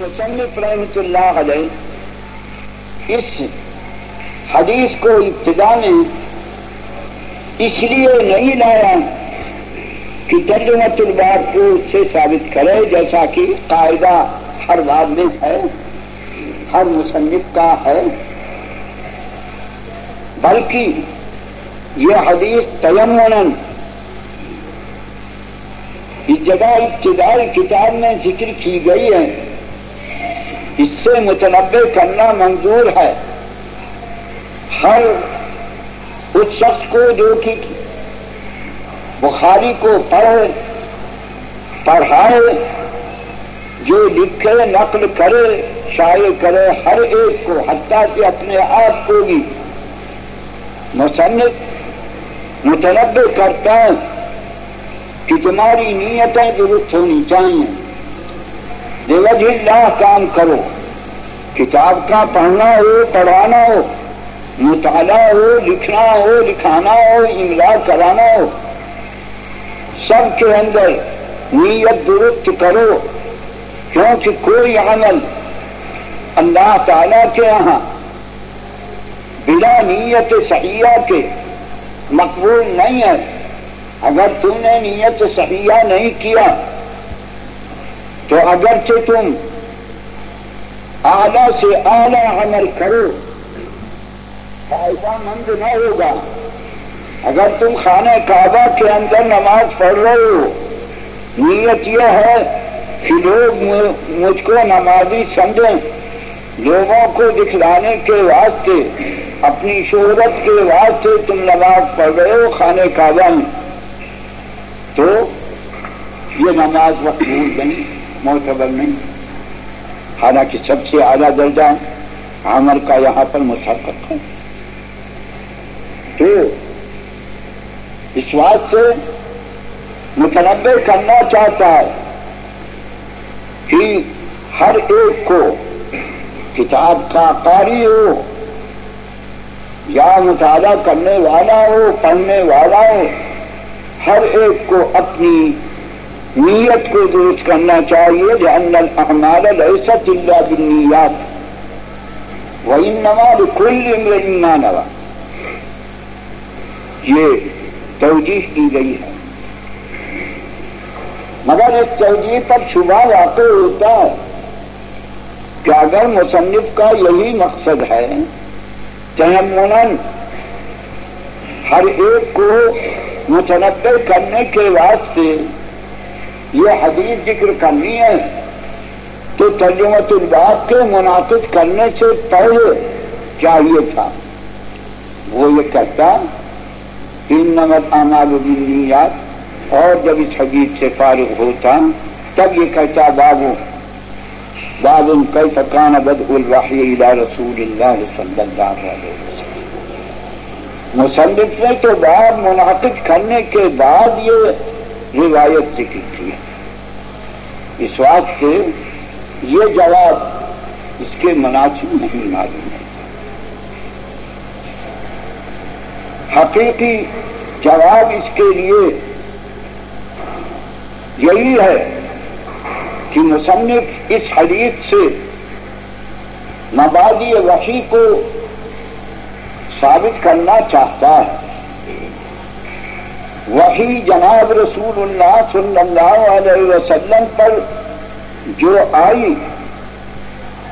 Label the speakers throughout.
Speaker 1: مصنف رحمت اللہ علیہ اس حدیث کو ابتدا میں اس لیے نہیں لایا کہ ترجمت الباب کو اس سے ثابت کرے، جیسا کہ قاعدہ ہر بات میں ہے، ہر مصنف کا ہے، بلکہ یہ حدیث تیمن اس جگہ ابتدائی کتاب میں ذکر کی گئی ہے۔ اس سے متنوع کرنا منظور ہے۔ ہر اس شخص کو جو کہ بخاری کو پڑھے، پڑھائے، جو لکھے، نقل کرے، شائع کرے، ہر ایک کو، حتیٰ کہ اپنے آپ کو بھی مصنف متنوع کرتا ہے کہ تمہاری نیتیں درست ہونی چاہیے۔ دیوج اللہ کام کرو۔ کتاب کا پڑھنا ہو، پڑھانا ہو، مطالعہ ہو، لکھنا ہو، لکھانا ہو، املا کرانا ہو، سب کے اندر نیت درست کرو، کیونکہ کوئی عمل اللہ تعالی کے یہاں بلا نیت صحیحہ کے مقبول نہیں ہے۔ اگر تم نے نیت صحیحہ نہیں کیا، تو اگرچہ تم اعلی سے اعلی عمل کرو۔ فائدہ مند نہ ہوگا۔ اگر تم خانہ کعبہ کے اندر نماز پڑھ رہے ہو، نیت یہ ہے کہ لوگ مجھ کو نمازی سمجھیں۔ لوگوں کو دکھلانے کے واسطے، اپنی شہرت کے واسطے تم نماز پڑھ رہے ہو خانہ کعبہ میں۔ تو یہ نماز مقبول بنی معتبر نہیں۔ حالانکہ سب سے اعلیٰ درجہ عمر کا یہاں پر مشقت ہے۔ تو اس بات سے متنوع کرنا چاہتا ہے کہ ہر ایک کو کتاب کا قاری ہو یا مطالعہ کرنے والا ہو، پڑھنے والا ہو، ہر ایک کو اپنی نیت کو درست کرنا چاہیے جو احمد الحصت اللہ بنیات وہی نواز کل نوا یہ توجہ کی گئی ہے. مگر اس توجہ پر شبہ واقع ہوتا ہے کہ اگر مصنف کا یہی مقصد ہے تیمن ہر ایک کو متنوع کرنے کے واسطے یہ حدیث ذکر کرنی ہے تو ترجمت الباب کے منعقد کرنے سے پہلے چاہیے تھا۔ وہ یہ کہتا ان نمت اعمال الدینیات اور جب اس حدیث سے فارغ ہوتا، تب یہ کہتا بابو باب ان کئی فکان بد الواحی رسول اللہ صلی اللہ علیہ وسلم۔ مصنف نے تو باب منعقد کرنے کے بعد یہ روایت ذکر کی ہے۔ اس بات سے یہ جواب اس کے مناسب نہیں معلوم ہے۔ حقیقی جواب اس کے لیے یہی ہے کہ مصنف اس حدیث سے مبادی وحی کو ثابت کرنا چاہتا ہے۔ وہی جناب رسول اللہ صلی اللہ علیہ وسلم پر جو آئی،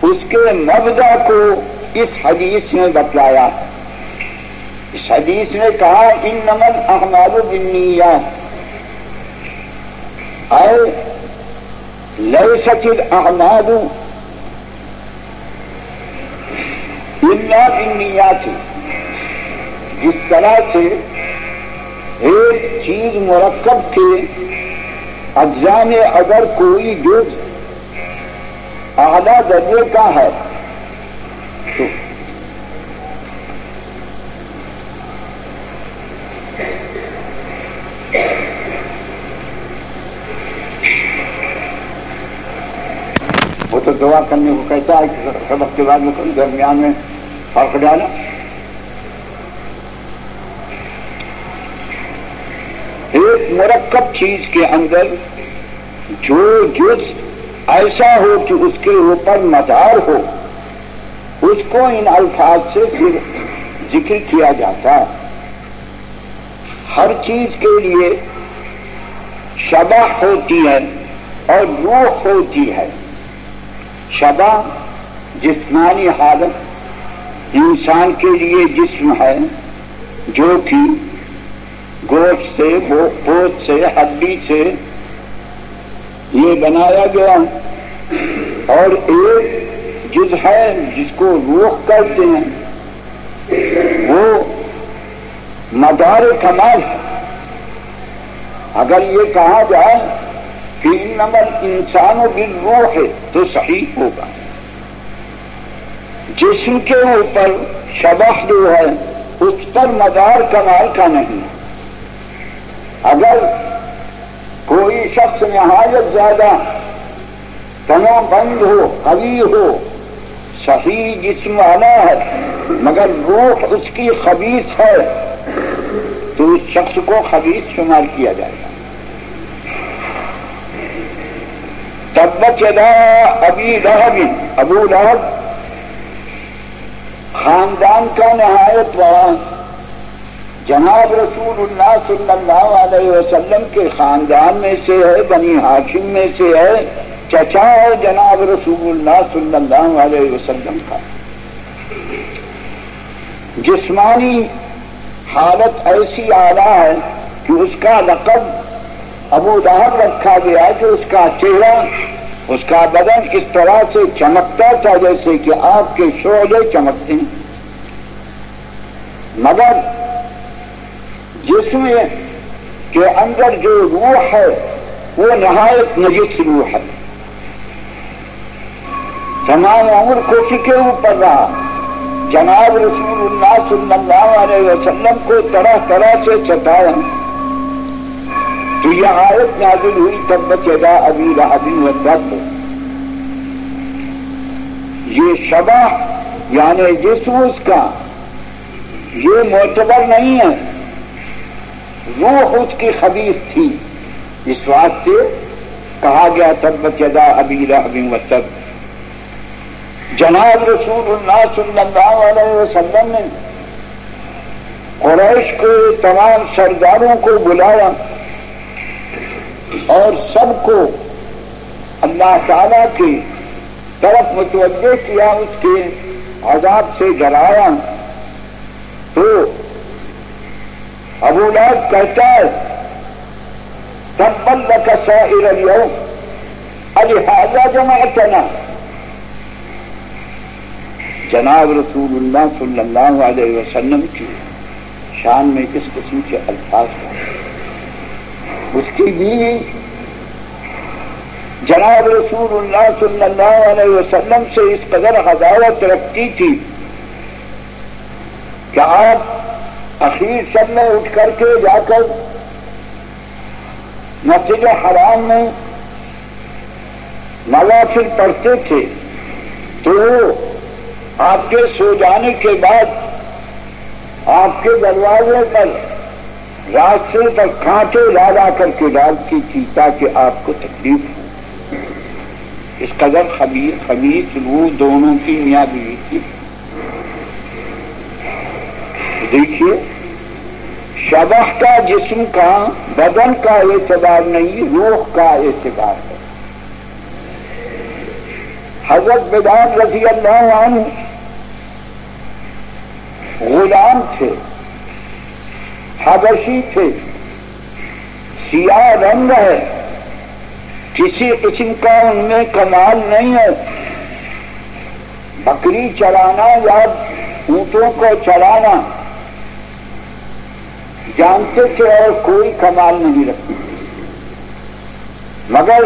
Speaker 1: اس کے مبدا کو اس حدیث نے بتلایا۔ اس حدیث نے کہا ان نمن احمد بنیا اے لیے سچل احمد بنیا تھی جس طرح سے ایک چیز مرکب کے اجزاء میں اگر کوئی جز اعلیٰ درجے کا ہے۔ تو وہ تو دعا کرنے کو کہتا ہے کہ سبق کے بعد میں درمیان میں فرق ڈالا۔ ایک مرکب چیز کے اندر جو جز ایسا ہو کہ اس کے اوپر مدار ہو، اس کو ان الفاظ سے ذکر کیا جاتا ہر چیز کے لیے شبہ ہوتی ہے اور روح ہوتی ہے۔ شبہ جسمانی حالت انسان کے لیے جسم ہے، جو کہ گوشت سے پوت سے، ہڈی سے یہ بنایا گیا۔ اور ایک جز ہے جس کو روح کرتے ہیں، وہ مدار کمال ہے۔ اگر یہ کہا جائے کہ نمبر انسانوں کی روح ہے تو صحیح ہوگا۔ جسم کے اوپر شبح جو ہے، اس پر مدار کمال کا نہیں۔ اگر کوئی شخص نہایت زیادہ تنو بند ہو، قوی ہو، صحیح جسم والا ہے، مگر روح اس کی خبیص ہے، تو اس شخص کو خبیص شمار کیا جائے گا۔ تب چلا ابھی لہب، ابو لہب، خاندان کا نہایت بڑا جناب رسول اللہ صلی اللہ علیہ وسلم کے خاندان میں سے ہے، بنی ہاشم میں سے ہے، چچا ہے جناب رسول اللہ صلی اللہ علیہ وسلم کا۔ جسمانی حالت ایسی آلہ ہے کہ اس کا لقب ابو دہب رکھا گیا کہ اس کا چہرہ، اس کا بدن اس طرح سے چمکتا تھا جیسے کہ آپ کے شعلے چمکتے ہیں۔ مگر جسم کے اندر جو روح ہے، وہ نہایت نجس روح ہے۔ تمام عمر کوشی کے اوپر رہا۔ جناب رسول اللہ صلی اللہ علیہ وسلم کو طرح طرح سے ستایا تو یہ آیت نازل ہوئی تب بچا ابھی رحبی و درد یہ شبہ یعنی جسم اس کا، یہ معتبر نہیں ہے۔ روح اس کی خبیص تھی۔ اس واسطے کہا گیا تب بچا ابھی رحبی و جناب رسول اللہ صلی اللہ علیہ وسلم نے قریش کے تمام سرداروں کو بلایا اور سب کو اللہ تعالی کی طرف متوجہ کیا، اس کے عذاب سے ڈرایا۔ تو ابو لاب کہتا ہے تب بند کا سائر الحاظہ جمع جناب رسول اللہ صلی اللہ علیہ وسلم کی شان میں کس قسم کے الفاظ ہیں؟ اس کی بیوی جناب رسول اللہ صلی اللہ علیہ وسلم سے اس قدر حضاوت رکھتی تھی کہ آپ اخیر سب میں اٹھ کر کے جا کر مسجد حرام میں نوافل پڑھتے تھے، تو آپ کے سو جانے کے بعد آپ کے دروازے پر راستے پر کانٹے لا لا کر کے ڈالتی تھی تاکہ آپ کو تکلیف ہو۔ اس قدر خبیر خبیص وہ دونوں کی میاں بیوی تھی دیکھیے، شبح کا جسم کا، بدن کا اعتبار نہیں، روح کا اعتبار ہے۔ حضرت بدان رضی اللہ عنہ غلام تھے، حبشی تھے، سیاہ رنگ ہے۔ کسی قسم کا ان میں کمال نہیں ہے۔ بکری چلانا یا اونٹوں کو چلانا جانتے تھے اور کوئی کمال نہیں رکھتے مگر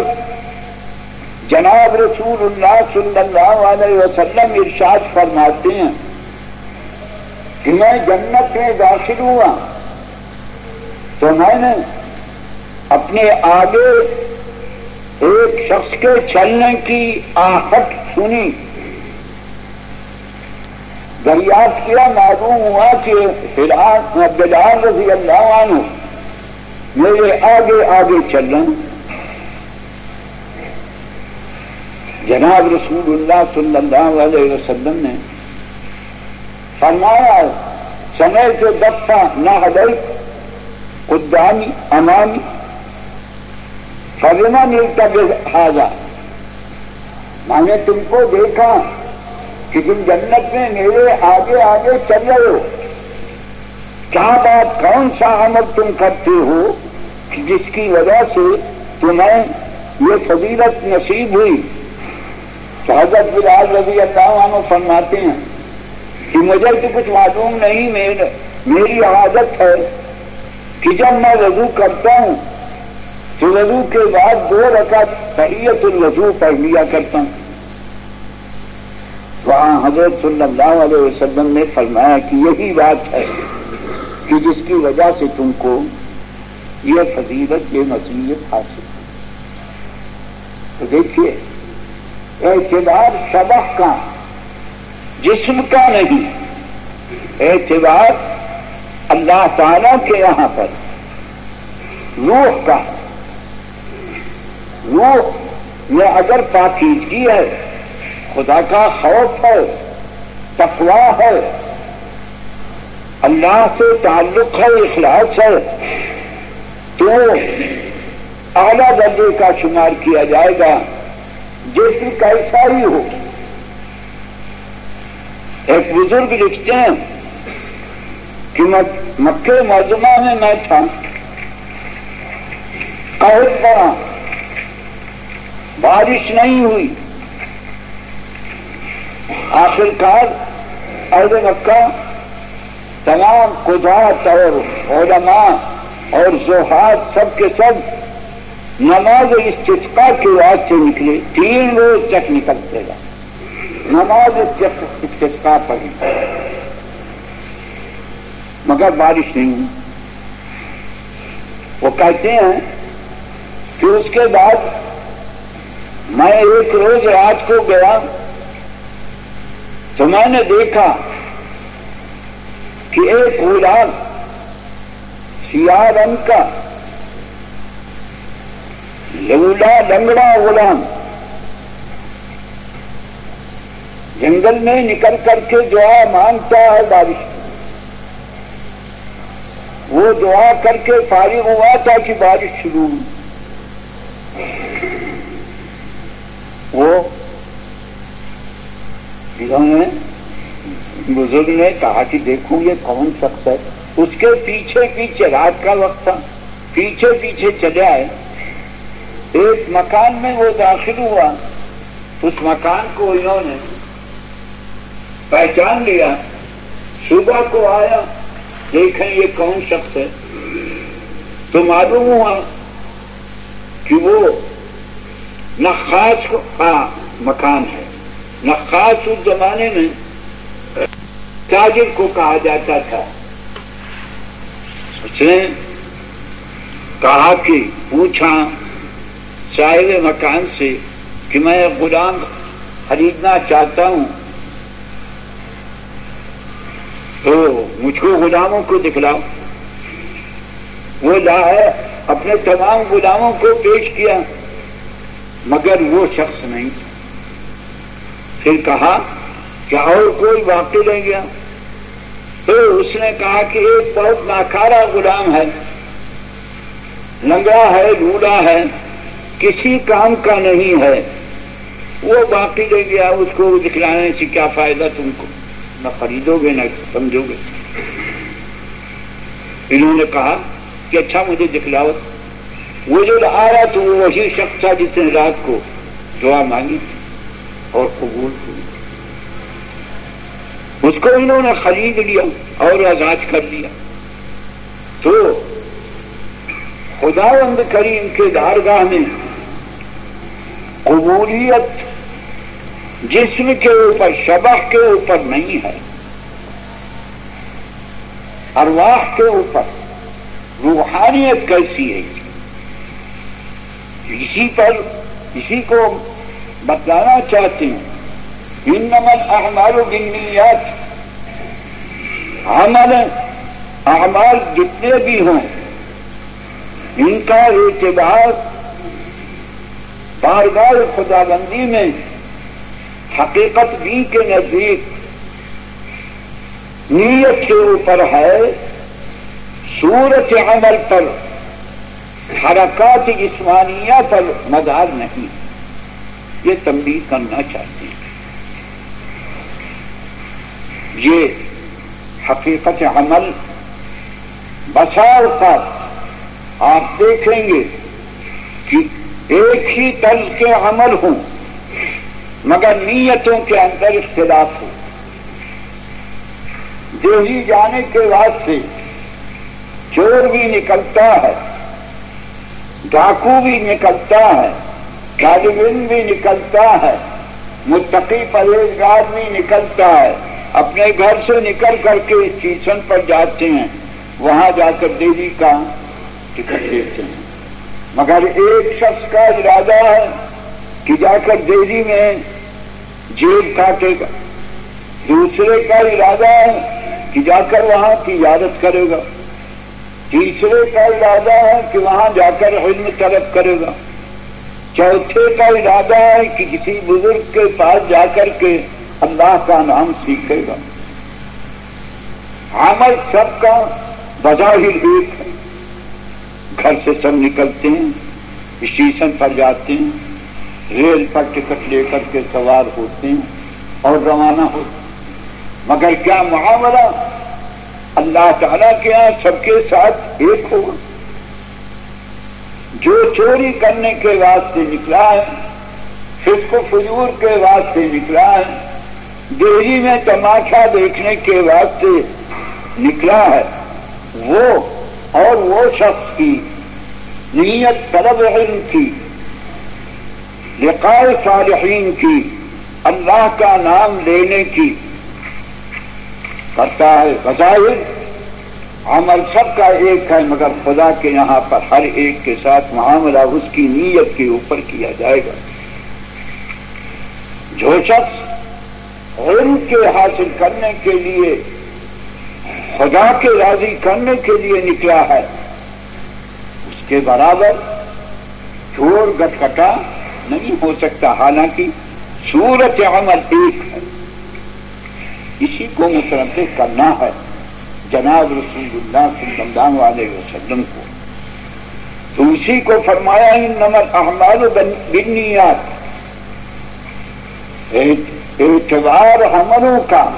Speaker 1: جناب رسول اللہ صلی اللہ علیہ وسلم ارشاد فرماتے ہیں کہ میں جنت میں داخل ہوا تو میں نے اپنے آگے ایک شخص کے چلنے کی آہٹ سنی۔ دریافت کیا معلوم ہوا کہ بلال رضی اللہ عنہ میرے آگے آگے چل رہے جناب رسول اللہ صلی اللہ علیہ وسلم نے فرمایا، سمے کے دفعہ نہ ہدئی قدامی امانی فضمہ ملتا حاضا میں نے تم کو دیکھا۔ کہ تم جنت میں میرے آگے آگے چل رہے ہو کیا بات کون سا عمل تم کرتے ہو کہ جس کی وجہ سے تمہیں یہ فضیلت نصیب ہوئی؟ تو حضرت بلال رضی اللہ عنہ فرماتے ہیں کہ مجھے تو کچھ معلوم نہیں میری عادت ہے کہ جب میں وضو کرتا ہوں، تو وضو کے بعد دو رکعت تحیت الوضو پڑھ لیا کرتا ہوں۔ وہاں حضرت صلی اللہ علیہ وسلم نے فرمایا کہ یہی بات ہے کہ جس کی وجہ سے تم کو یہ فضیلت، یہ نصیحت حاصل تو دیکھیے، اعتبار شبق کا جسم کا نہیں، اعتبار اللہ تعالی کے یہاں پر، روح کا۔ روح میں اگر پاکیزگی ہے خدا کا خوف ہے تقوا ہے۔ اللہ سے تعلق ہے، اخلاص ہے۔ تو اعلیٰ درجے کا شمار کیا جائے گا جیسے کیسا ہی ہو۔ ایک بزرگ لکھتے ہیں کہ مکے معذمہ میں میں تھا۔ بارش نہیں ہوئی۔ آخرکار اہل مکہ تمام قدرات اور علماء اور زہاد سب کے سب نماز استفقا کے واسطے نکلے۔ تین روز تک نکلتے گا۔ نماز استفقا پڑھی مگر بارش نہیں۔ ہوئی وہ کہتے ہیں کہ اس کے بعد میں ایک روز رات کو گیا۔ تو میں نے دیکھا کہ ایک غلام سیاہ رنگ کا لنگڑا لنگڑا غلام جنگل میں نکل کر کے دعا مانگتا ہے بارش وہ دعا کر کے فارغ ہوا تھا کہ بارش شروع ہوئی۔ وہ انہوں بزرگ نے کہا کہ دیکھوں یہ کون شخص ہے۔ اس کے پیچھے پیچھے رات کا وقت تھا۔ پیچھے پیچھے چلے آئے۔ ایک مکان میں وہ داخل ہوا۔ اس مکان کو انہوں نے پہچان لیا۔ صبح کو آیا۔ دیکھیں یہ کون شخص ہے۔ تو معلوم ہوا کہ وہ نخاص کا ہاں، مکان ہے۔ نخاص اس زمانے میں تاجر کو کہا جاتا تھا۔ اس نے کہا کہ پوچھا صاحب مکان سے کہ میں غلام خریدنا چاہتا ہوں۔ تو مجھ کو غلاموں کو دکھلاؤ۔ وہ لاہے اپنے تمام غلاموں کو پیش کیا، مگر وہ شخص نہیں۔ پھر کہا کہ اور کوئی واقع رہ گیا تو اس نے کہا کہ ایک بہت ناکارا غلام ہے، لنگڑا ہے لوڑا ہے، کسی کام کا نہیں ہے۔ وہ باقی رہ گیا، اس کو دکھلانے سے کیا فائدہ؟ تم کو نہ خریدو گے، نہ سمجھو گے۔ انہوں نے کہا کہ اچھا مجھے دکھلاؤ۔ وہ جو آ رہا تو وہی شخص تھا جس نے رات کو دعا مانگی تھی۔ اور قبول کی اس کو انہوں نے خرید لیا اور آزاد کر دیا تو خدا بند کریم کے دارگاہ میں قبولیت جسم کے اوپر، شبح کے اوپر نہیں ہے۔ ارواح کے اوپر روحانیت کیسی ہے؟ اسی پر، اسی کو بتلانا چاہتے ہیں ان نمل احمال و بنیات عمل احمال جتنے بھی ہوں، ان کا اعتبار بارگاہ خدا بندی میں حقیقت بھی کے نزدیک نیت کے اوپر ہے۔ صورت عمل پر، حرکات جسمانیہ پر مدار نہیں۔ یہ تبدیل کرنا چاہتے ہیں یہ حقیقت عمل بسا اوقات آپ دیکھیں گے کہ ایک ہی طرز کے عمل ہوں، مگر نیتوں کے اندر اختلاف ہو دہلی جانے کے واسطے چور بھی نکلتا ہے، ڈاکو بھی نکلتا ہے۔ کالبن بھی نکلتا ہے۔ متقی پرہیزگار بھی نکلتا ہے۔ اپنے گھر سے نکل کر کے اسٹیشن پر جاتے ہیں۔ وہاں جا کر دیوی کا ٹکٹ دیتے ہیں۔ مگر ایک شخص کا ارادہ ہے کہ جا کر دیوی میں جیب کاٹے گا۔ دوسرے کا ارادہ ہے کہ جا کر وہاں کی عادت کرے گا۔ تیسرے کا ارادہ ہے کہ وہاں جا کر علم طلب کرے گا۔ چوتھے کا ارادہ ہے کہ کسی بزرگ کے پاس جا کر کے اللہ کا نام سیکھے گا۔ عمل سب کا بظاہر ایک ہے۔ گھر سے سب نکلتے ہیں، اسٹیشن پر جاتے ہیں، ریل پر ٹکٹ لے کر کے سوار ہوتے ہیں اور روانہ ہوتے ہیں۔ مگر کیا معاملہ اللہ تعالیٰ کے یہاں سب کے ساتھ ایک ہوگا؟ جو چوری کرنے کے واسطے نکلا ہے، فسق و فجور کے واسطے نکلا ہے دہلی میں تماشا دیکھنے کے واسطے نکلا ہے، وہ اور وہ شخص کی نیت طلب علم کی لقاء صالحین کی، اللہ کا نام لینے کی کرتا ہے۔ بظاہر عمل سب کا ایک ہے، مگر خدا کے یہاں پر ہر ایک کے ساتھ معاملہ اس کی نیت کے اوپر کیا جائے گا۔ جو شخص علم کے حاصل کرنے کے لیے، خدا کے راضی کرنے کے لیے نکلا ہے، اس کے برابر چور گٹکٹا نہیں ہو سکتا۔ حالانکہ صورت عمل ایک ہے، اسی کو مترد کرنا ہے۔ جناب رسول اللہ صلی اللہ علیہ وسلم کو۔ تو اسی کو فرمایا ہی نمر احمد بنیات اعتبار حملوں کا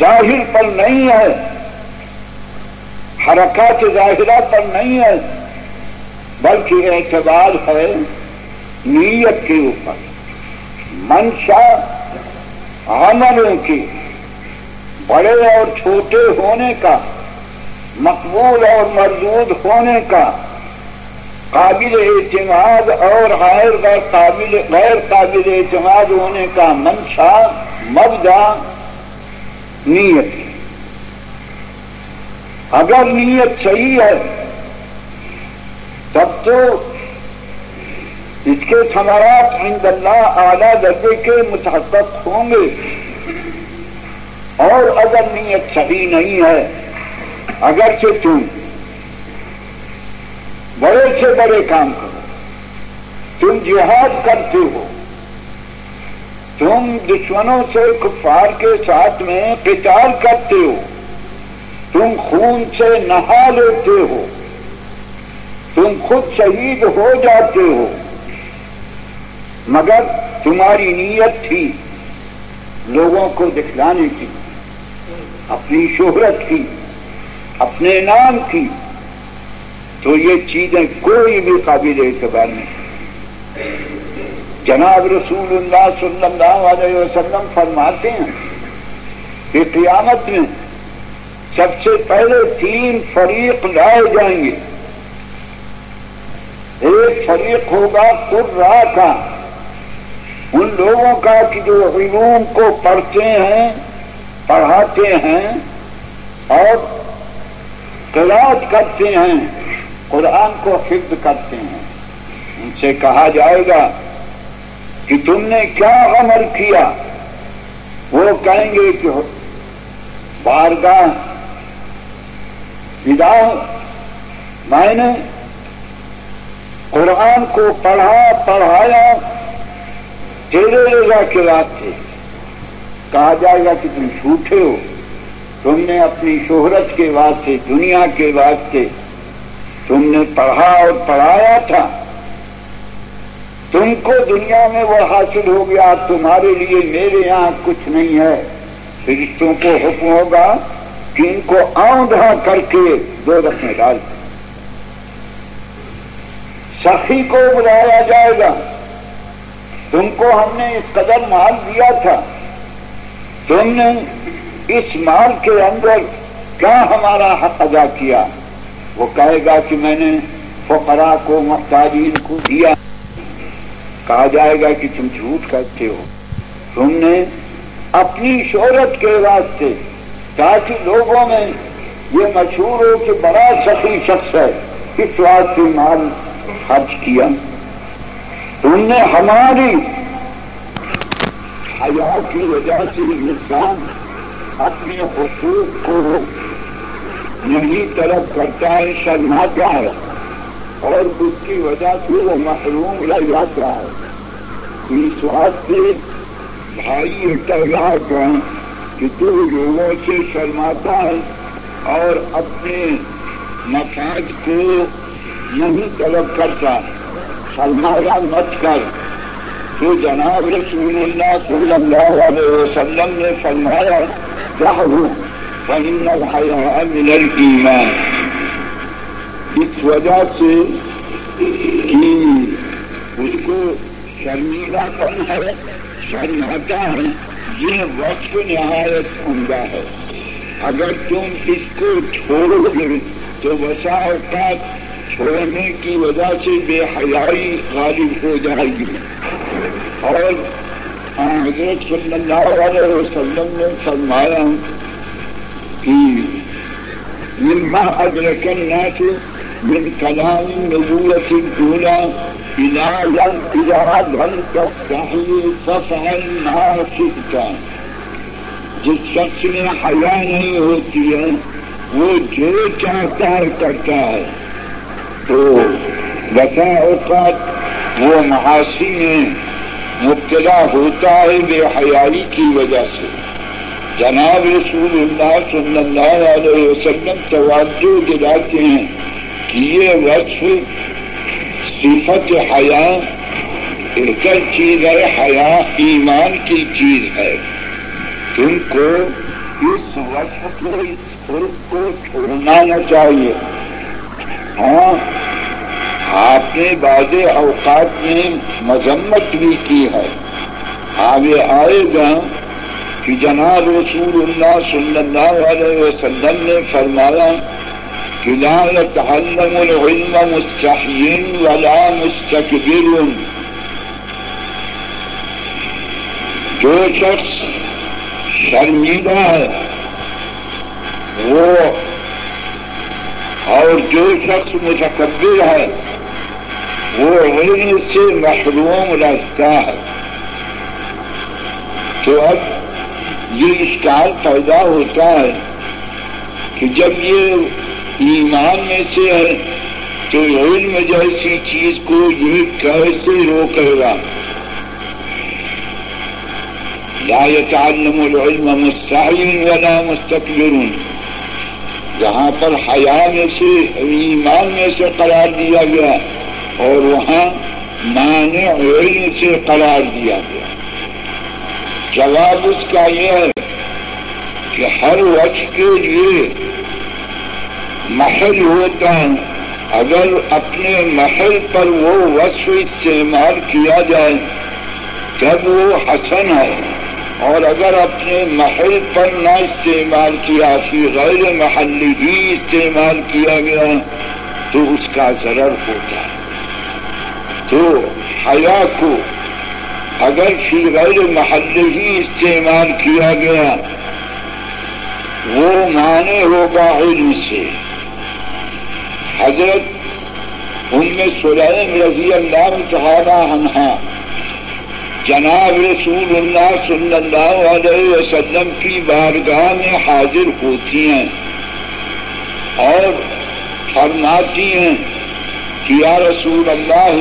Speaker 1: ظاہر پر نہیں ہے، حرکات ظاہرہ پر نہیں ہے، بلکہ اعتبار ہے نیت کے اوپر۔ منشا عملوں کی۔ بڑے اور چھوٹے ہونے کا، مقبول اور مردود ہونے کا، قابل اعتماد اور غیر قابل غیر قابل اعتماد ہونے کا منشا، مبدا، نیت۔ اگر نیت صحیح ہے، تب تو اس کے ثمرات عند اللہ اعلی درجے کے متحقق ہوں گے۔ اور اگر نیت صحیح نہیں ہے، اگرچہ تم بڑے سے بڑے کام کرو۔ تم جہاد کرتے ہو۔ تم دشمنوں سے کفار کے ساتھ میں قتال کرتے ہو۔ تم خون سے نہا لیتے ہو۔ تم خود شہید ہو جاتے ہو۔ مگر تمہاری نیت تھی لوگوں کو دکھلانے کی۔ اپنی شہرت کی، اپنے نام کی، تو یہ چیزیں کوئی بھی قابل اعتبار نہیں۔ جناب رسول اللہ صلی اللہ علیہ وسلم فرماتے ہیں کہ قیامت میں سب سے پہلے تین فریق لائے جائیں گے۔ ایک فریق ہوگا قرا کا۔ ان لوگوں کا کہ جو علوم کو پڑھتے ہیں پڑھاتے ہیں اور قرآد کرتے ہیں، قرآن کو حفظ کرتے ہیں۔ ان سے کہا جائے گا کہ تم نے کیا عمل کیا؟ وہ کہیں گے کہ بارگاہ ادا میں نے قرآن کو پڑھا، پڑھایا، تیرے رضا کے واسطے کہا جائے گا کہ تم جھوٹے ہو۔ تم نے اپنی شہرت کے واسطے، دنیا کے واسطے تم نے پڑھا اور پڑھایا تھا۔ تم کو دنیا میں وہ حاصل ہو گیا تمہارے لیے میرے یہاں کچھ نہیں ہے۔ فرشتوں کو حکم ہوگا کہ ان کو آؤندھا ہاں کر کے دو رکھنے ڈال۔ سخی کو بلایا جائے گا۔ تم کو ہم نے اس قدر مال دیا تھا۔ تم نے اس مال کے اندر کیا ہمارا حق ادا کیا؟ وہ کہے گا کہ میں نے فقرا کو محتاجین کو دیا۔ کہا جائے گا کہ تم جھوٹ کرتے ہو۔ تم نے اپنی شہرت کے واسطے تاکہ لوگوں میں یہ مشہور ہو کہ بڑا سخی شخص ہے، اس واسطے مال خرچ کیا۔ تم نے ہماری حیا کی وجہ سے انسان اپنے حقوق کو نہیں طلب کرتا ہے، شرماتا ہے اور اس کی وجہ سے وہ محروم رہ جاتا ہے۔ اس واسطے بھائی ٹہلاٹ ہیں کہ تو لوگوں سے شرماتا ہے اور اپنے مفاد کو نہیں طلب کرتا شرمایا مت کر۔ تو جناب رسول اللہ صلی اللہ علیہ وسلم نے فرمایا کیا ہوں من الایمان۔ اس وجہ سے کہ اس کو شرمیلا کرنا ہے شرماتا ہے، یہ وقت نہایت عمدہ ہے۔ اگر تم اس کو چھوڑو گے، تو وسا اوقات چھوڑنے کی وجہ سے بے حیائی غالب ہو جائے گی۔ اور حضرت صلی اللہ علیہ وسلم نے فرمایا کہ مما ادرک الناس من كلام النبوة الأولى إلى إذا لم تستحي فافعل ما شئت. جس شخص میں حیا نہیں ہوتی ہے، وہ جو چاہتا ہے کرتا ہے۔ تو بسا اوقات وہ محاسی میں مبتلا ہوتا ہے بے حیائی کی وجہ سے۔ جناب رسول اللہ صلی اللہ علیہ وسلم توجہ دلاتے ہیں کہ یہ وصف صفت حیا ایک چیز ہے، حیا ایمان کی چیز ہے۔ تم کو اس وصف کو اس خلق کو چھوڑنا نہ چاہیے۔ ہاں آپ نے بعض اوقات میں مذمت بھی کی ہے۔ آگے آئے گا کہ جناب رسول اللہ صلی اللہ علیہ وسلم نے فرمایا لا يتعلم العلم ولا مستكبر جو شخص شرمیدہ ہے، وہ اور جو شخص متکبر ہے وہ علم سے محروم رہتا ہے تو اب یہ اشکال پیدا ہوتا ہے کہ جب یہ ایمان میں سے ہے، تو علم جیسی چیز کو یہ کیسے روکے گا؟ لا يتعلم العلم مستعین ولا مستقبر جہاں پر حیا میں سے، ایمان میں سے قرار دیا گیا۔ اور وہاں معنی علم سے قرار دیا۔ گیا جواب اس کا یہ ہے کہ ہر وقت کے لیے محل ہوتا ہے۔ اگر اپنے محل پر وہ وصف استعمال کیا جائے، تب وہ حسن ہے۔ اور اگر اپنے محل پر نہ استعمال کیا، فی غیر محلی ہی استعمال کیا گیا، تو اس کا ضرر ہوتا ہے۔ تو حیا کو اگر فی غیر محلی ہی استعمال کیا گیا، وہ معنی ہوگا علم سے۔ حضرت ان میں سلیم رضی اللہ تعالی عنہ جناب رسول اللہ صلی اللہ علیہ وسلم کی بارگاہ میں حاضر ہوتی ہیں اور فرماتی ہیں کہ یا رسول اللہ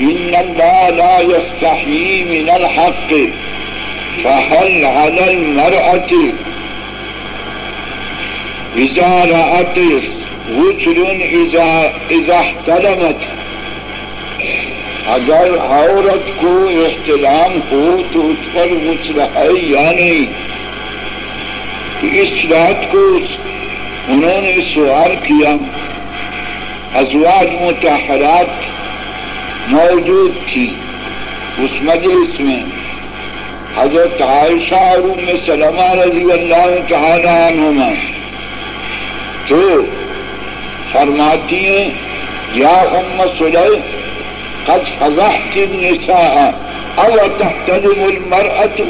Speaker 1: إن الله لا يستحيي من الحق فهل على المرأة؟ إذا رأت وجر إذا, إذا احتلمت اگر عورت کو احترام ہو تو اس پر غسل ہے یا نہیں؟ تو اس بات کو انہوں نے سوال کیا۔ ازواج متحرات موجود تھی۔ اس مجلس میں حضرت عائشہ اور ام سلمہ رضی اللہ تعالی عنہما تو فرماتی ہیں، یا ام سلیم قد فضحت النساء، او تحتلم المرأة۔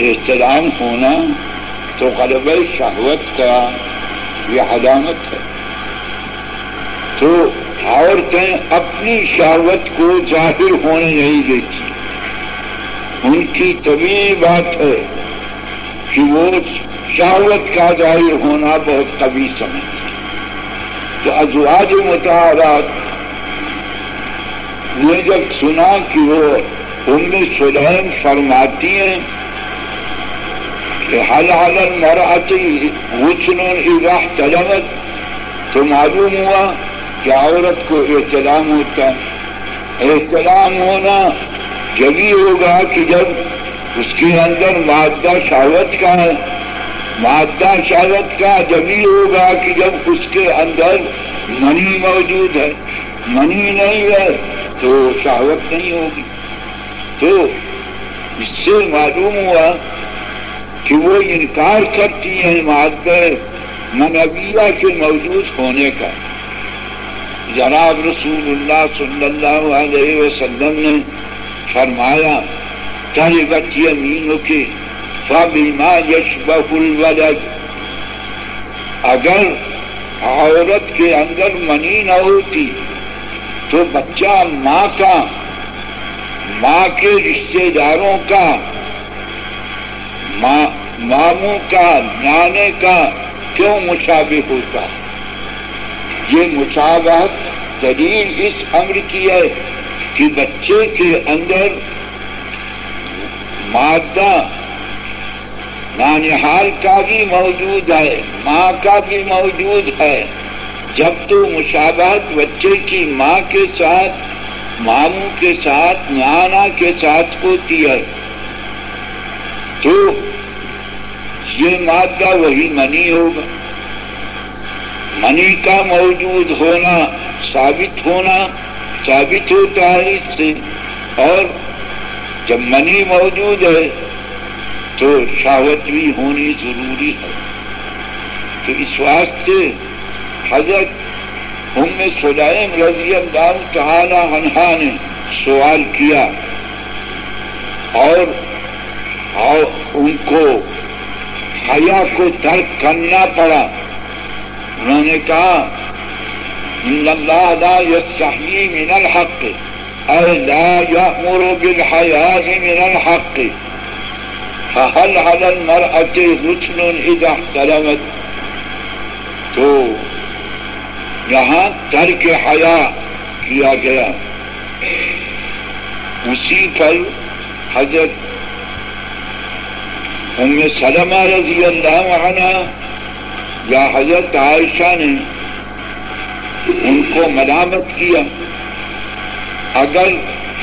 Speaker 1: احترام ہونا تو غلب شہوت کا یہ علامت ہے۔ تو عورتیں اپنی شہوت کو ظاہر ہونے نہیں دیتی۔ ان کی طبی بات ہے کہ وہ شہوت کا ظاہر ہونا بہت طبی سمجھتی تو ازواج متحرات نے جب سنا کہ وہ ان میں سلیم فرماتی ہیں کہ حل حل مراتی وچنون اضاح تلمت تو معلوم ہوا کہ عورت کو احترام ہوتا ہے۔ احترام ہونا جبھی ہوگا کہ جب اس کے اندر مادہ شاوت کا ہے۔ مادہ شاوت کا جبھی ہوگا کہ جب اس کے اندر منی موجود ہے۔ منی نہیں ہے تو شہوت نہیں ہوگی۔ تو اس سے معلوم ہوا کہ وہ انکار کرتی ہیں مادہ منویہ کے موجود ہونے کا۔ جناب رسول اللہ صلی اللہ علیہ وسلم نے فرمایا چاہے بچی امینوں کے فبیما یش بہل اگر عورت کے اندر منی نہ ہوتی، تو بچہ ماں کا، ماں کے رشتے داروں کا ماموں کا، نانے کا کیوں مشابہ ہوتا؟ یہ مشابہت دلیل اس امر کی ہے کہ بچے کے اندر مادہ نانحال کا بھی موجود ہے، ماں کا بھی موجود ہے۔ جب تو مشابہت بچے کی ماں کے ساتھ، ماموں کے ساتھ، نانا کے ساتھ ہوتی ہے، تو یہ مادہ وہی منی ہوگا۔ منی کا موجود ہونا، ثابت ہونا ثابت ہوتا ہے اس سے۔ اور جب منی موجود ہے تو شاوت بھی ہونی ضروری ہے۔ تو اس واسطے حضرت ام سلیم رضی اللہ تعالی عنہا نے سوال کیا اور ان کو حیا کو ترک کرنا پڑا۔ انہوں نے کہا، ان اللہ لا يستحيي من الحق اے لا يأمر بالحیاء من الحق فهل على المرأة غسل اذا احترمت؟ تو یہاں ترک حیا کیا گیا۔ اسی پر حضرت ام سلمہ رضی اللہ عنہ یا حضرت عائشہ نے ان کو ملامت کیا، اگر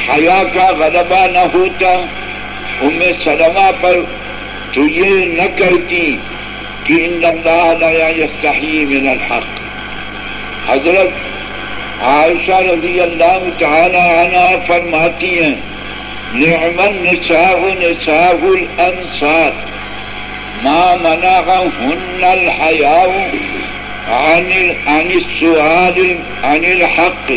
Speaker 1: حیا کا غلبہ نہ ہوتا ام سلمہ پر تو یہ نہ کہتی کہ ان اللہ لا یستحیی من الحق۔ حضرت عائشہ رضی اللہ تعالی عنہ فرماتی ہیں نعم النساء نساء الانصار۔ ما منعهن الحياء عن عن السؤال عن الحق.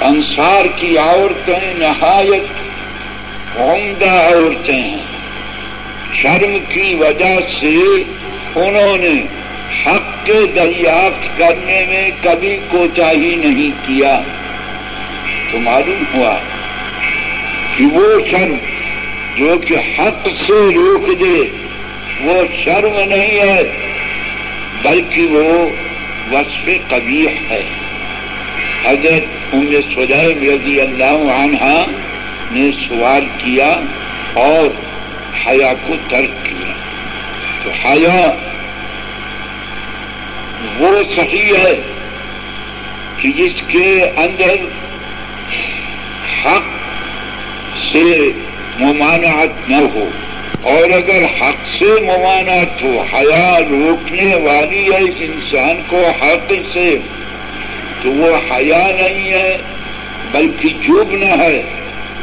Speaker 1: انصار کی عورتیں نہایت عمدہ عورتیں ہیں۔ شرم کی وجہ سے انہوں نے حق کے دریافت کرنے میں کبھی کوتاہی نہیں کیا۔ تو معلوم ہوا کہ وہ شرم جو کہ حق سے روک دے، وہ شرم نہیں ہے، بلکہ وہ وصف قبیح ہے۔ حضرت ام سلیم رضی اللہ عنہ نے سوال کیا اور حیا کو ترک کیا۔ تو حیا وہ صحیح ہے کہ جس کے اندر حق سے ممانعت نہ ہو۔ اور اگر حق سے ممانعت ہو، حیا روکنے والی ہے اس انسان کو حق سے، تو وہ حیا نہیں ہے، بلکہ جبن ہے،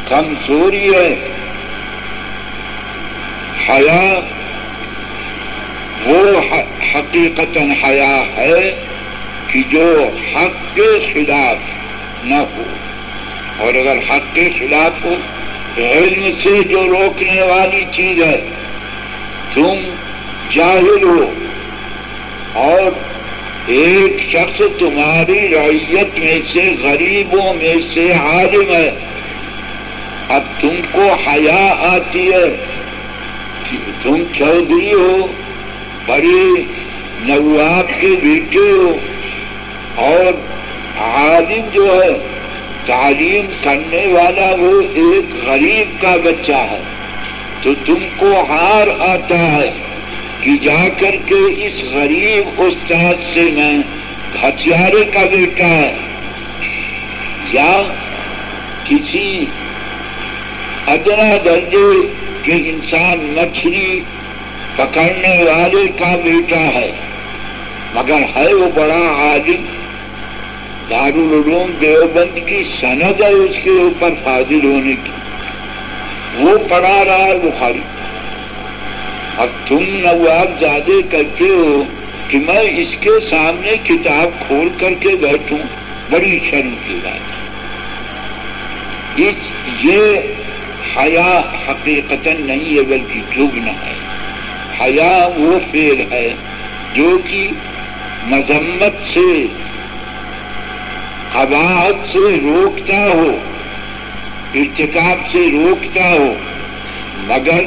Speaker 1: کمزوری ہے۔ حیا، وہ حقیقت حیا ہے کہ جو حق کے خلاف نہ ہو۔ اور اگر حق کے خلاف ہو علم سے جو روکنے والی چیز ہے، تم جاہل ہو۔ اور ایک شخص تمہاری رعیت میں سے، غریبوں میں سے عالم ہے۔ اب تم کو حیا آتی ہے۔ تم چودھری ہو، بڑے نواب کے بیٹے ہو۔ اور عالم جو ہے تعلیم کرنے والا وہ ایک غریب کا بچہ ہے تو تم کو ہار آتا ہے کہ جا کر کے اس غریب استاد سے میں ہتھیارے کا بیٹا ہے۔ یا کسی ادنا درجے کے انسان مچھلی پکڑنے والے کا بیٹا ہے۔ مگر ہے وہ بڑا عالم۔ دارالعلوم دیوبند کی سند ہے اس کے اوپر فاضل ہونے کی۔ وہ پڑھا رہا ہے بخاری۔ اب تم نواب زیادہ کرتے ہو کہ میں اس کے سامنے کتاب کھول کر کے بیٹھوں۔ بڑی شرم کی بات ہے۔ یہ حیا حقیقت نہیں ہے بلکہ جگن ہے۔ حیا وہ فیل ہے جو کہ مذمت سے اباہت سے روکتا ہو، ارتکاب سے روکتا ہو، مگر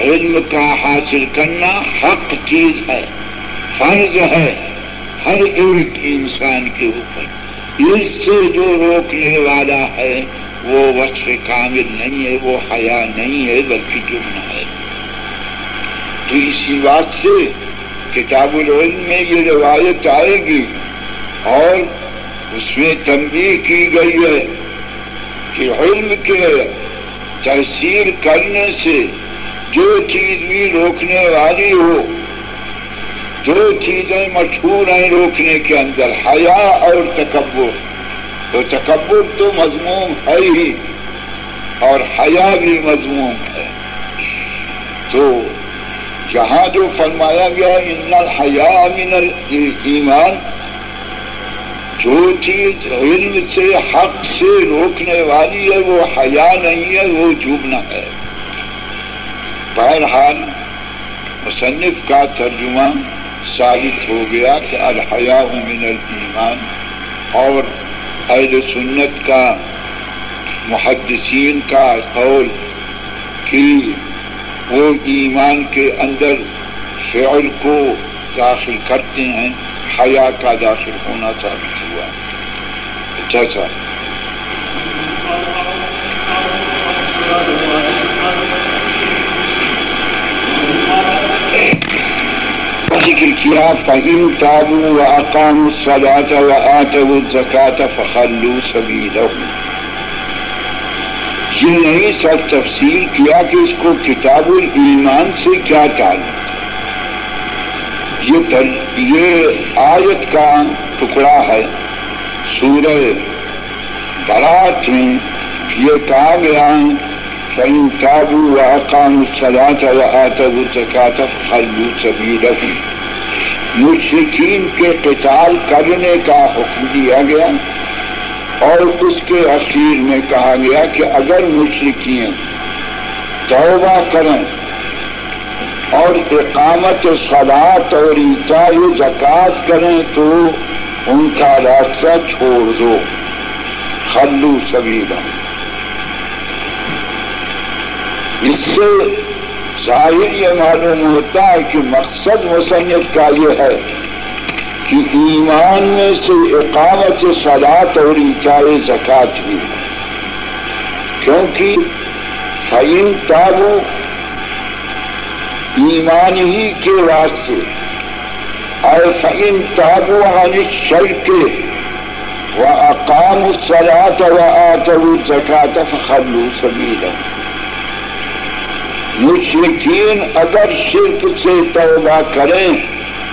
Speaker 1: علم کا حاصل کرنا حق چیز ہے، فرض ہے ہر ایک انسان کے اوپر۔ اس سے جو روکنے والا ہے، وہ وصف کامل نہیں ہے، وہ حیا نہیں ہے، بلکہ جمن ہے۔ تو اسی بات سے کتاب العلم میں یہ روایت آئے گی اور اس میں تنبیہ کی گئی ہے کہ علم کے تحصیل کرنے سے جو چیز بھی روکنے والی ہو جو چیزیں مشہور ہیں روکنے کے اندر، حیا اور تکبر۔ تو تکبر تو مضموم ہے ہی، اور حیا بھی مضموم ہے۔ تو جہاں جو فرمایا گیا، ان الحیا من ایمان جو چیز علم سے حق سے روکنے والی ہے، وہ حیا نہیں ہے، وہ جھومنا ہے۔ بہرحال مصنف کا ترجمہ ثابت ہو گیا کہ الحیا من المان اور اہل سنت کا محدثین کا قول کہ وہ ایمان کے اندر فعل کو داخل کرتے ہیں، حیا کا داخل ہونا ثابت ہوا اچھا سا ذکر کیا فہم تابو و اقام الصلاة و آتو الزکاة فخلو سبیلہم یہ نہیں سر تفصیل کیا کہ اس کو کتاب الایمان سے کیا تعلق یہ یہ آیت کا ٹکڑا ہے سورہ برات میں یہ کہا گیا ہے فإن تابوا وأقاموا الصلاة وآتوا الزكاة فخلوا سبيلهم۔ مشرقین کے قتال کرنے کا حکم دیا گیا اور اس کے اخیر میں کہا گیا کہ اگر مشرقین توبہ کریں اور اقامت صلات اور عیسائی زکات کریں تو ان کا راستہ چھوڑ دو۔ خلو سبیلا۔ اس سے ظاہر یہ معلوم ہوتا ہے کہ مقصد مصنف کا یہ ہے کہ ایمان میں سے اقامت سلاد اور ایچائے زکات بھی۔ کیونکہ فعین تابو ایمان ہی کے واسطے اور فعین تابو عن شر کے و اقام السلاط و آتو مشرقین اگر شرک سے توبہ کریں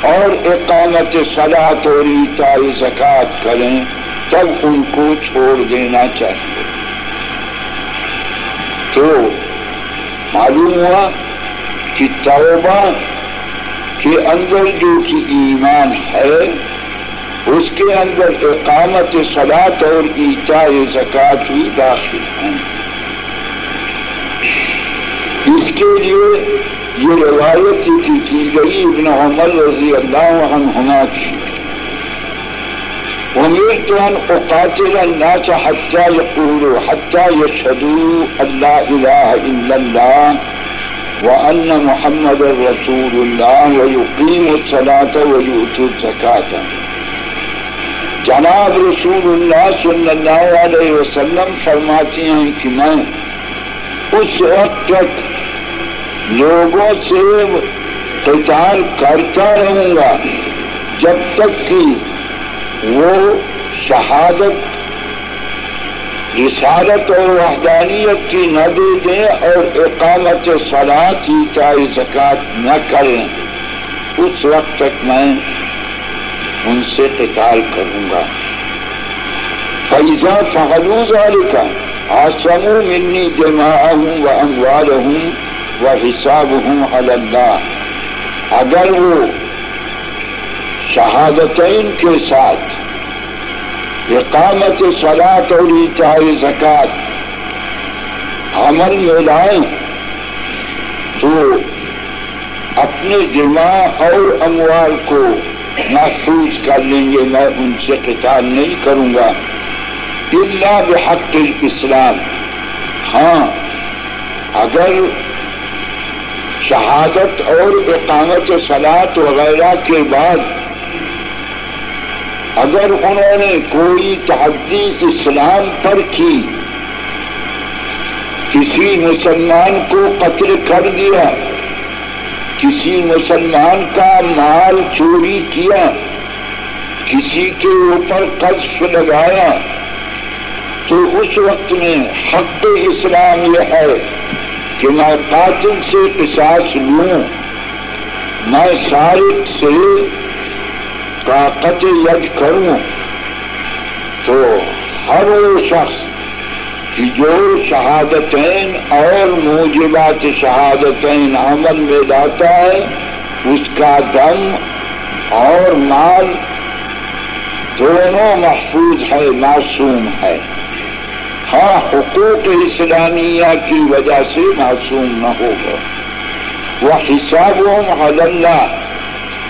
Speaker 1: اور اقامت سلاد اور ایتائی زکات کریں، تب ان کو چھوڑ دینا چاہیے۔ تو معلوم ہوا کہ توبہ کے اندر جو کہ ایمان ہے، اس کے اندر اقامت سلاد اور ایتائی زکات بھی داخل ہیں۔ اس کے لیے یہ روایت کی کی گئی ابن عمر رضی اللہ عنہما کی۔ امیر تو ان اقاتل الناس حتى يقولوا حتى يشهدوا اللہ الہ الا اللہ وان محمد رسول اللہ ويقيموا الصلاة ويؤتوا الزكاة۔ جناب رسول اللہ صلی اللہ علیہ وسلم فرماتے ہیں کہ میں اس وقت تک لوگوں سے قتال کرتا رہوں گا جب تک کہ وہ شہادت رسالت اور وحدانیت کی نہ دے دیں اور اقامت سلاد ہی چاہے زکات نہ کریں۔ اس وقت تک میں ان سے قتال کروں گا۔ فیضا فہلوز والے کا آسموں منی جمع ہوں و اموال ہوں وہ حساب ہوں اللہ اگر وہ شہادتین کے ساتھ اقامت سلاد اور چاہے زکات عمل میں لائیں تو اپنے دماغ اور اموال کو محفوظ کر لیں گے۔ میں ان سے قتال نہیں کروں گا۔ اللہ بحق الاسلام۔ ہاں اگر شہادت اور اقامت سلاد وغیرہ کے بعد اگر انہوں نے کوئی تحدی اسلام پر کی، کسی مسلمان کو قتل کر دیا، کسی مسلمان کا مال چوری کیا، کسی کے اوپر قذف لگایا، تو اس وقت میں حق اسلام یہ ہے کہ میں قاتل سے قصاص لوں، میں سارق سے طاقت یج کروں تو ہر وہ شخص کی جو شہادتین اور موجبات شہادتین عمل میں لاتا ہے، اس کا دم اور مال دونوں محفوظ ہے، معصوم ہے۔ ہاں حقوق اسلامیہ کی وجہ سے معصوم نہ ہوگا۔ وہ حساب اللہ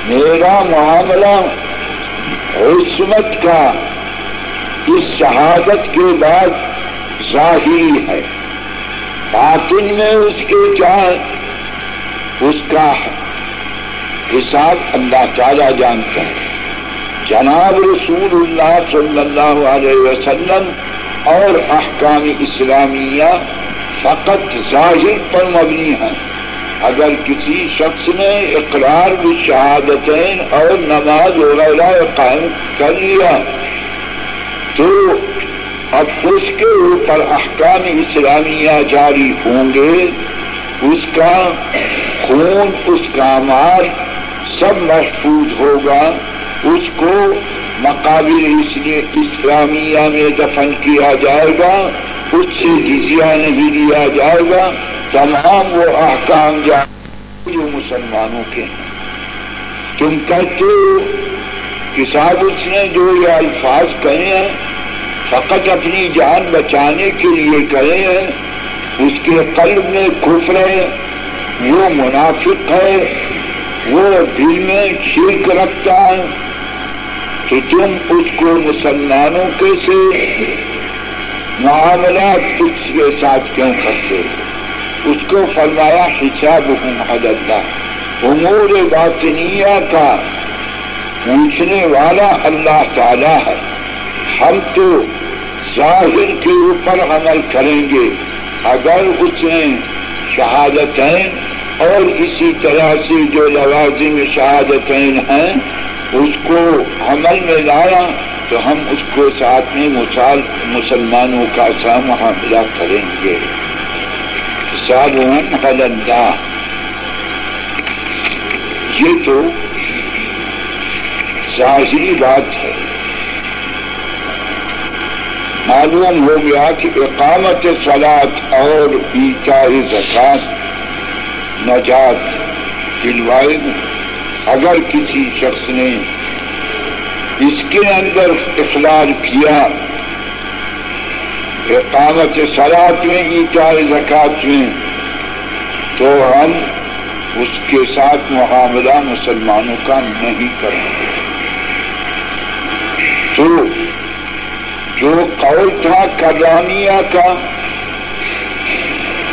Speaker 1: میرا معاملہ عصمت کا، اس شہادت کے بعد ظاہری ہے۔ باطن میں اس کے کیا اس کا حساب اللہ تعالی جانتا ہے۔ جناب رسول اللہ صلی اللہ علیہ وسلم اور احکام اسلامیہ فقط ظاہر پر مبنی ہیں۔ اگر کسی شخص نے اقرار بھی شہادتین اور نماز وغیرہ قائم کر لیا، تو اب اس کے اوپر احکام اسلامیہ جاری ہوں گے۔ اس کا خون، اس کا مال سب محفوظ ہوگا۔ اس کو مقابل اس لیے اسلامیہ میں دفن کیا جائے گا اس سے جزیہ نہیں لیا جائے گا تمام وہ احکام جائے جو مسلمانوں کے ہیں۔ تم کہتے ہو کہ صاحب اس نے جو یہ الفاظ کہے ہیں، فقط اپنی جان بچانے کے لیے کہے ہیں، اس کے قلب میں کفر ہے، وہ منافق ہے، وہ دل میں شرک رکھتا ہے۔ کہ تم اس کو مسلمانوں کے سے معاملات اس کے ساتھ کیوں کرتے ہو اس کو فرمایا حساب ہوں اللہ۔ امور باطنیہ کا پوچھنے والا اللہ تعالی ہے۔ ہم تو ظاہر کے اوپر عمل کریں گے۔ اگر اس نے شہادتیں اور اسی طرح سے جو لوازم شہادتین ہیں، اس کو عمل میں لایا تو ہم اس کو ساتھ میں مثال مسلمانوں کا سا معاملہ کریں گے۔ سالون اللہ۔ یہ تو ظاہری بات ہے۔ معلوم ہو گیا کہ اقامت سلاد اور پیتا زکات نجات دلوائے اگر کسی شخص نے اس کے اندر اخلاق کیا۔ اقامت سلاد میں ایٹا زکات میں، تو ہم اس کے ساتھ معاملہ مسلمانوں کا نہیں کریں گے تو جو قول تھا کرانیہ کا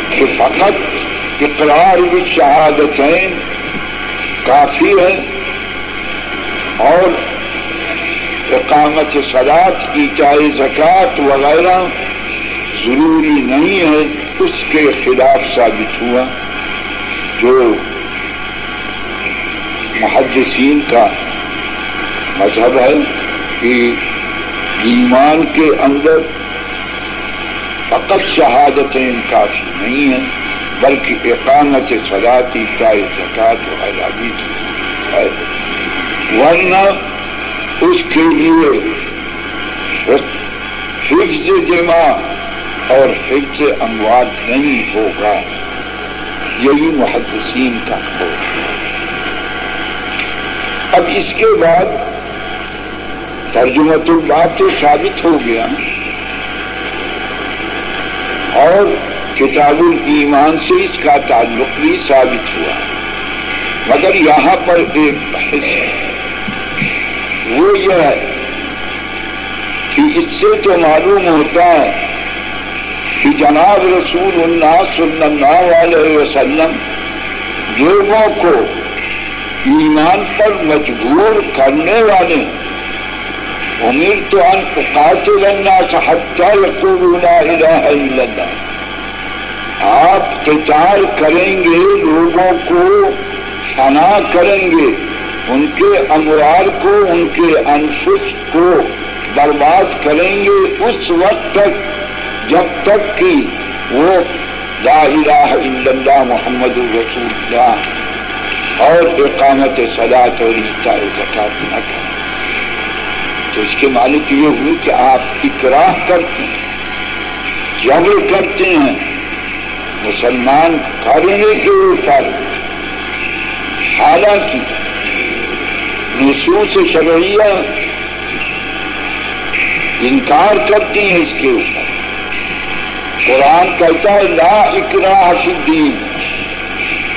Speaker 1: کہ فقط اقرار بھی شہادتیں کافی ہے اور اقامت سلاد کی چائے زکوٰۃ وغیرہ ضروری نہیں ہے، اس کے خلاف ثابت ہوا۔ جو محدثین کا مذہب ہے کہ ایمان کے اندر فقط شہادتیں کافی نہیں ہیں، بلکہ اقامت سلاتی چائے زکات وغیرہ بھی ہے۔ ورنہ اس کے لیے حفظ دماغ اور حفظ اموال نہیں ہوگا، یہی محدثین کا ہو اب اس کے بعد ترجمت اللہ تو ثابت ہو گیا اور کتاب الایمان سے اس کا تعلق بھی ثابت ہوا۔ مگر یہاں پر ایک بحث ہے۔ وہ یہ ہے کہ اس سے تو معلوم ہوتا ہے کہ جناب رسول اللہ صلی اللہ علیہ وسلم لوگوں کو ایمان پر مجبور کرنے والے امیر تو ان قاتل الناس حتى يقولوا لا الہ الا اللہ۔ آپ قتال کریں گے، لوگوں کو فنا کریں گے۔ ان کے امرار کو، ان کے انفس کو برباد کریں گے اس وقت تک، جب تک کہ وہ لا الہ الا اللہ محمد الرسول اللہ اور اقامت صلاحت اور اشتار زکات نہ کریں۔ تو اس کے مالک یہ ہوئی کہ آپ اکراہ کرتے ہیں، جبر کرتے ہیں، مسلمان کرنے کے اوپر حالانکہ نصوص شرعیہ انکار کرتی ہیں اس کے اوپر۔ قرآن کہتا ہے، لا اکراہ فی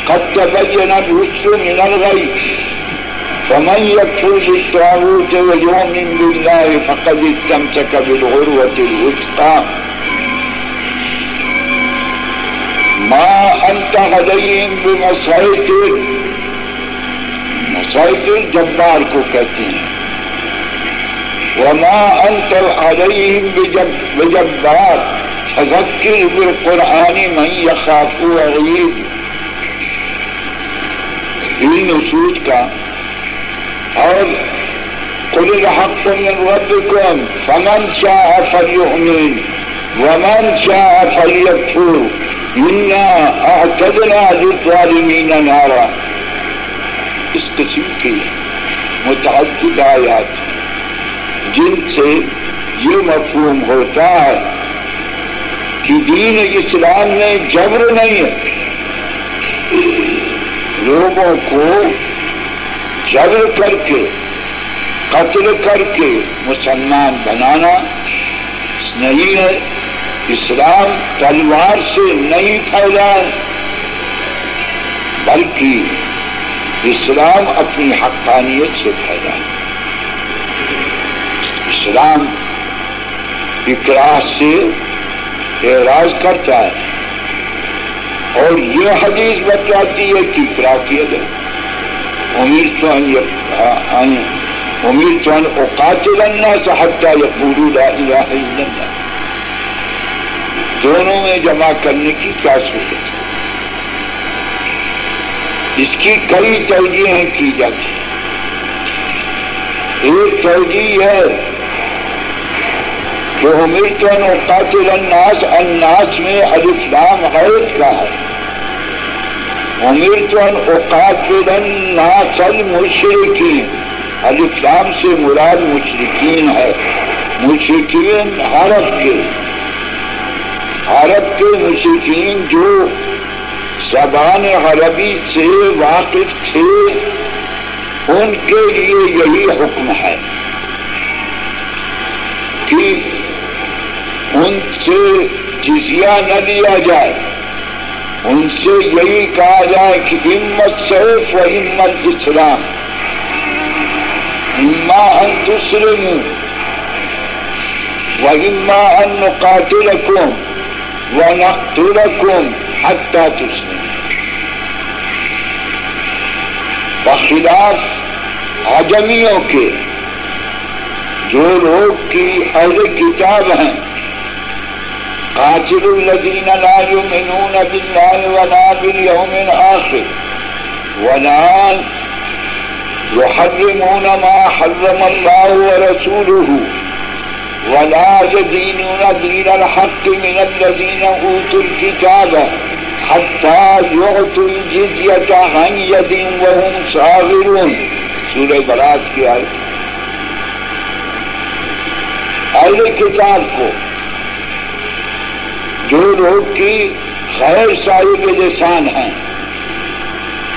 Speaker 1: قد تبین الرشد من الغی فمن يكفر بالطاغوت ويؤمن بالله فقد استمسك بالعروة الوثقى۔ ما أنت عليهم بمسيطر مسيطر جبار کو کہتے ہیں۔ وما أنت عليهم بجبار۔ فذكر بالقرآن من يخاف وعيد ان نصوص کا۔ اور قل الحق من ربكم، فمن شاء فليؤمن ومن شاء فليكفر۔ إنا أعتدنا للظالمين نارا۔ اس قسم کی متعدد آیات جن سے یہ مفہوم ہوتا ہے کہ دین اسلام میں جبر نہیں ہے۔ لوگوں کو جبر کر کے، قتل کر کے مسلمان بنانا نہیں ہے۔ اسلام تلوار سے نہیں پھیلا ہے، بلکہ اسلام اپنی حقانیت سے پھیلا ہے۔ اسلام اقراء سے اعراض کرتا ہے۔ اور یہ حدیث بتاتی ہے کہ اقرا کیا جائے امیر تو امید چون اوقاتل الناس حتى دونوں میں جمع کرنے کی کیا صورت ہے؟ اس کی کئی توجیہیں کی جاتی ایک توجہ ہے کہ امید تو قاتل الناس الناس میں الاسلام غیرت کا ہے۔ امید تو قاتل الناس المشرقین الاسلام سے مراد مشرقین ہے۔ مشرقین عرب کے عرب کے مشرقین جو زبان عربی سے واقف تھے، ان کے لیے یہی حکم ہے۔ کہ ان سے جزیہ نہ لیا جائے۔ ان سے یہی کہا جائے کہ ہمت صرف و ہمت اسلام۔ اما ان تسلم و اما ان نقاتلکم و نقتلکم۔ حتی تسلم. بخلاف آجمیوں کے جو لوگ کی اہل کتاب ہیں، قاتل الذين لا يؤمنون بالله ولا باليوم الآخر ولا يحرمون ما حرم الله ورسوله ولا يدينون دين الحق من الذين أوتوا الكتاب حتى يعطوا الجزية عن يد وهم صاغرون. سورہ برات کی آئے اہل کتاب کو جو لوگ کی خیر صاحب لسان ہیں،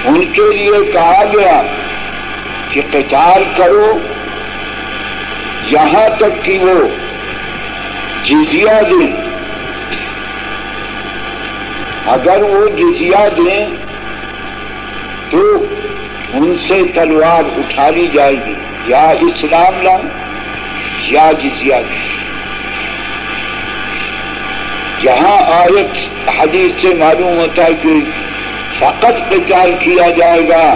Speaker 1: ان کے لیے کہا گیا کہ قتال کرو یہاں تک کہ وہ جزیہ دیں۔ اگر وہ جزیہ دیں تو ان سے تلوار اٹھا لی جائے گی، یا اسلام لا یا جزیہ دیں۔ جہاں آیت حدیث سے معلوم ہوتا ہے کہ فقط قتال کیا جائے گا،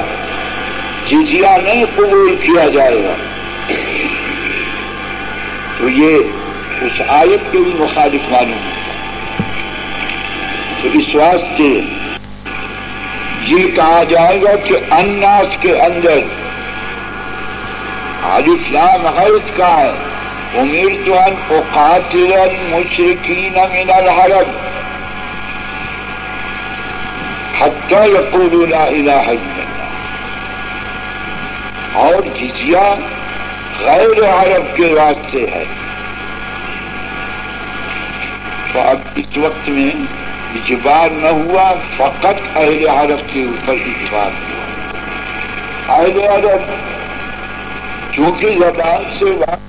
Speaker 1: جزیہ نہیں قبول کیا جائے گا۔ تو یہ اس آیت کے بھی مخالف معلوم ہوتا تو اس واسطے یہ کہا جائے گا کہ اناس کے اندر آج اسلام حیث کا ہے۔ امیر تو ان اوقاتل مشرقین من الحرب حتی یقول لا الہ الا اللہ۔ اور جزیہ غیر عرب کے راستے ہے تو اب اس وقت میں اجبار نہ ہوا، فقط اہل عرب کے اوپر اجبار ہوا۔ اہل عرب چونکہ زبان سے بات